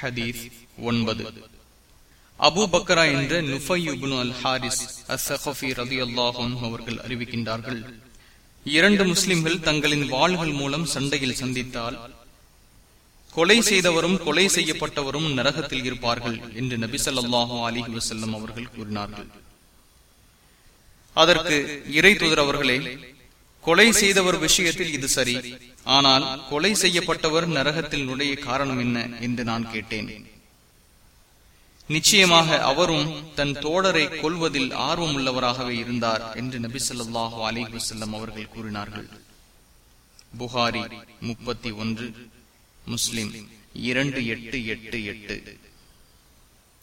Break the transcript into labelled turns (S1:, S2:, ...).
S1: ஹதீஸ் ஒன்பது. அபு பக்ரா என்ற நுஃபையுபுன் அல் ஹாரிஸ் அசஹபி ரதி அல்லாஹும் அவர்கள் அறிவிக்கின்றார்கள். இரண்டு முஸ்லிம்கள் தங்களின் வாள்கள் மூலம் சண்டையில் சந்தித்தால் கொலை செய்தவரும் கொலை செய்யப்பட்டவரும் நரகத்தில் இருப்பார்கள் என்று நபிசல்லாஹு அலிஹி வசல்லம் அவர்கள் கூறினார்கள். அதற்கு இறை தூதர் அவர்களே கொலை செய்தவர் விஷயத்தில் இது சரி. ஆனால் கொலை செய்யப்பட்டவர் நரகத்தில் நுழைய காரணம் என்ன என்று நான் கேட்டேன். நிச்சயமாக அவரும் தன் தோழரை கொல்வதில் ஆர்வம் உள்ளவராகவே இருந்தார் என்று நபி சொல்லாஹு அலி வசல்லம் அவர்கள் கூறினார்கள். புகாரி முப்பத்தி ஒன்று முஸ்லிம் இரண்டு எட்டு எட்டு எட்டு.